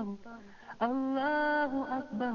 الله. الله أكبر.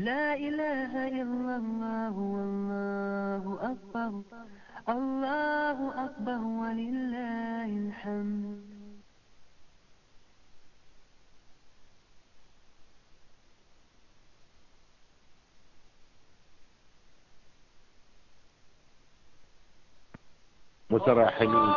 لا إله إلا الله والله أكبر. الله أكبر ولله الحمد. متراحمين.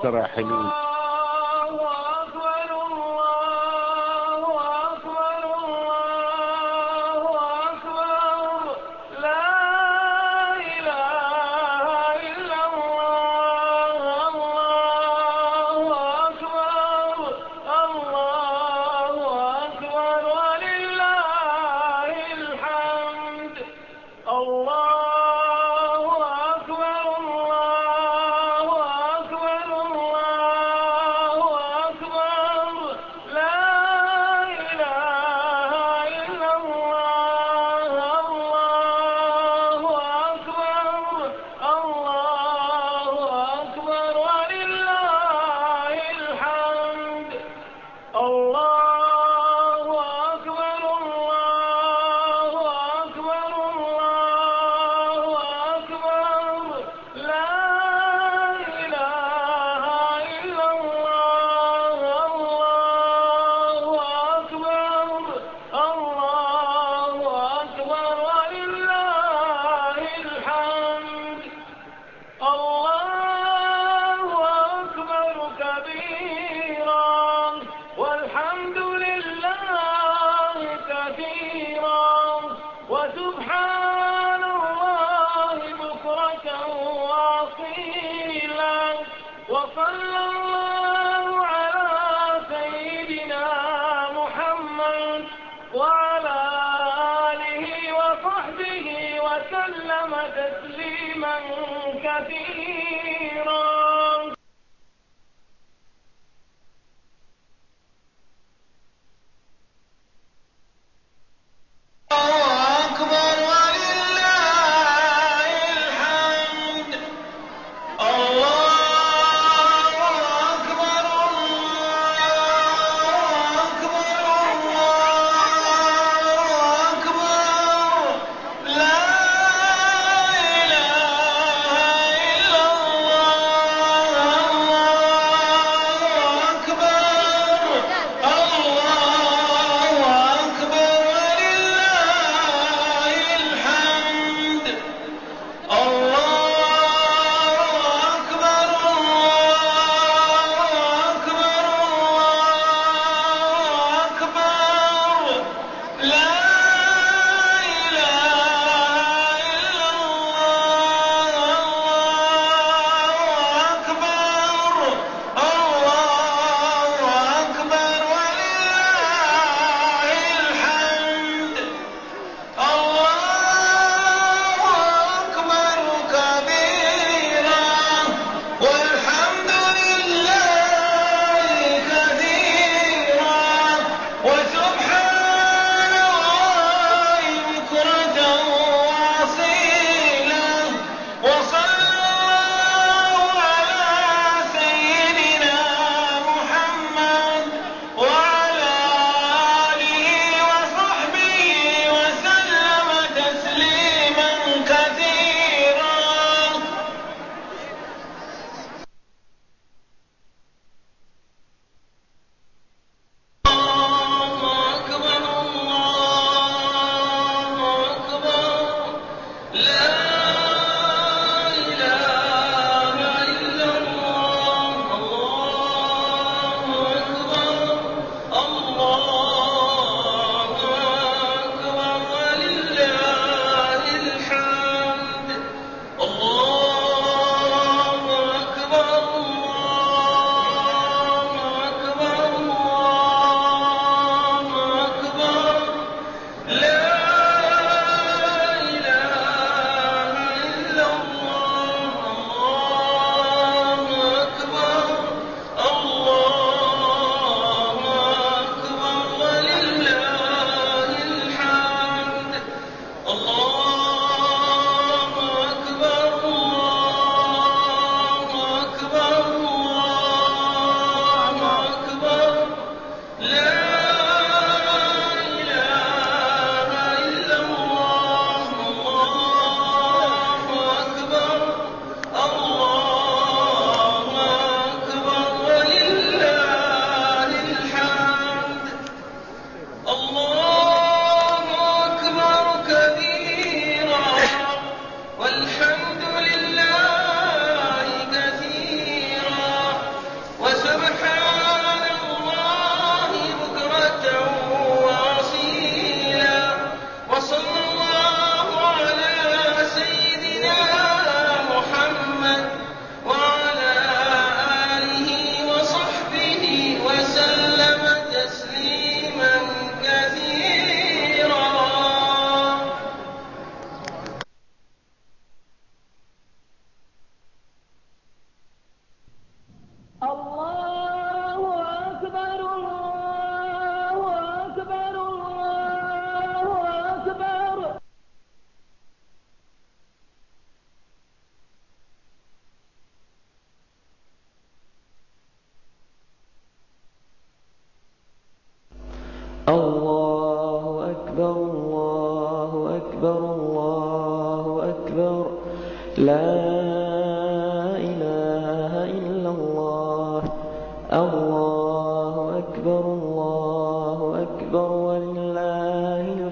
متراحمين الحمد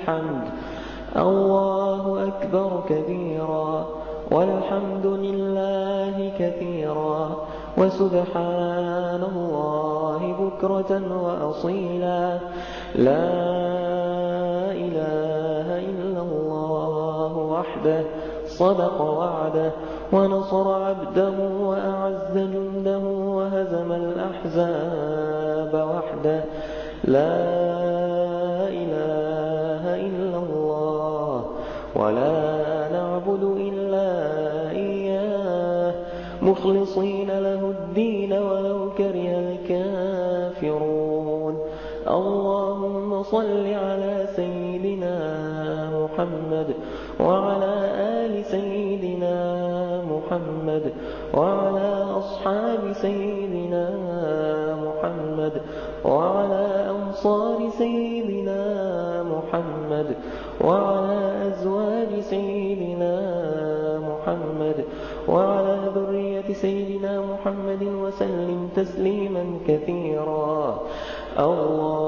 الحمد. الله أكبر كبيرا والحمد لله كثيرا وسبحان الله بكرة وأصيلا. لا إله إلا الله وحده صدق وعده ونصر عبده وأعز جنده وهزم الأحزاب وحده. لا سيدنا محمد وعلى أنصار سيدنا محمد وعلى أزواج سيدنا محمد وعلى ذرية سيدنا محمد وسلم تسليما كثيرا. الله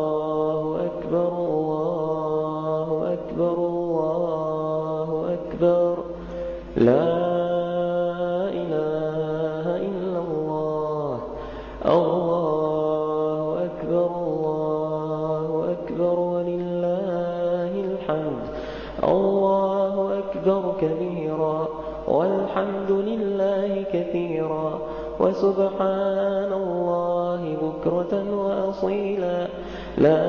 تفصيلا. لا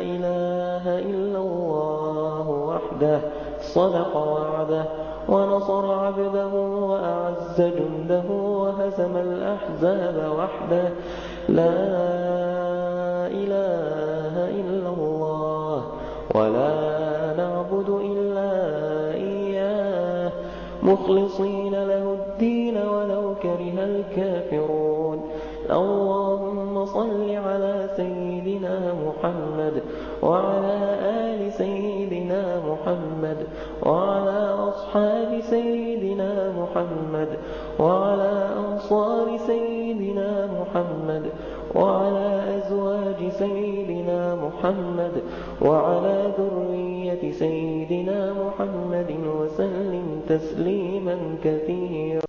إله إلا الله وحده صدق وعده ونصر عبده وأعز جنده وهزم الأحزاب وحده. لا إله إلا الله ولا نعبد إلا إياه. مخلصين وعلى آل سيدنا محمد وعلى أصحاب سيدنا محمد وعلى أنصار سيدنا محمد وعلى أزواج سيدنا محمد وعلى ذرية سيدنا محمد وسلم تسليما كثيرا.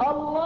الله